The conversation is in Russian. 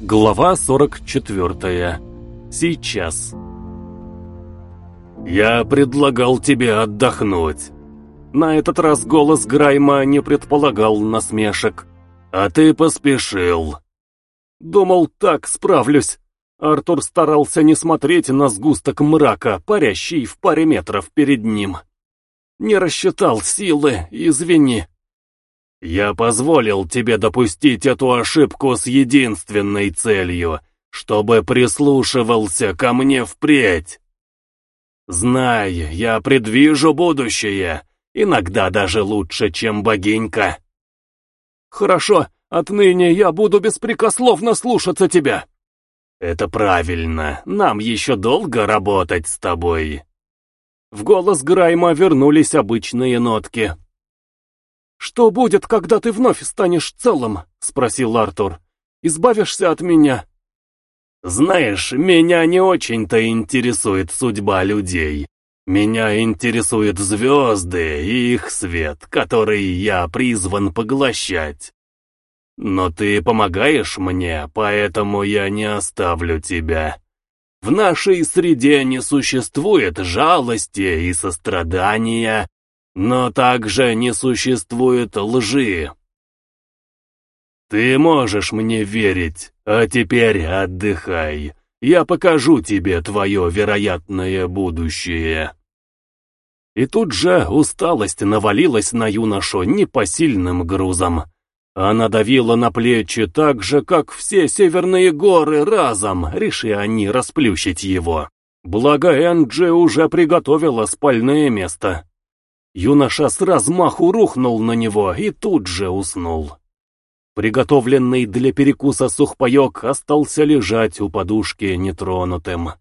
Глава 44. Сейчас. «Я предлагал тебе отдохнуть». На этот раз голос Грайма не предполагал насмешек. «А ты поспешил». Думал, так справлюсь. Артур старался не смотреть на сгусток мрака, парящий в паре метров перед ним. Не рассчитал силы, извини. Я позволил тебе допустить эту ошибку с единственной целью, чтобы прислушивался ко мне впредь. Знай, я предвижу будущее, иногда даже лучше, чем богинька. Хорошо, отныне я буду беспрекословно слушаться тебя. Это правильно, нам еще долго работать с тобой. В голос Грайма вернулись обычные нотки. «Что будет, когда ты вновь станешь целым?» — спросил Артур. «Избавишься от меня?» «Знаешь, меня не очень-то интересует судьба людей. Меня интересуют звезды и их свет, который я призван поглощать. Но ты помогаешь мне, поэтому я не оставлю тебя. В нашей среде не существует жалости и сострадания, но также не существует лжи. Ты можешь мне верить, а теперь отдыхай. Я покажу тебе твое вероятное будущее. И тут же усталость навалилась на юношу непосильным грузом. Она давила на плечи так же, как все северные горы разом, реши они расплющить его. Благо Энджи уже приготовила спальное место. Юноша с размаху рухнул на него и тут же уснул. Приготовленный для перекуса сухпайок остался лежать у подушки нетронутым.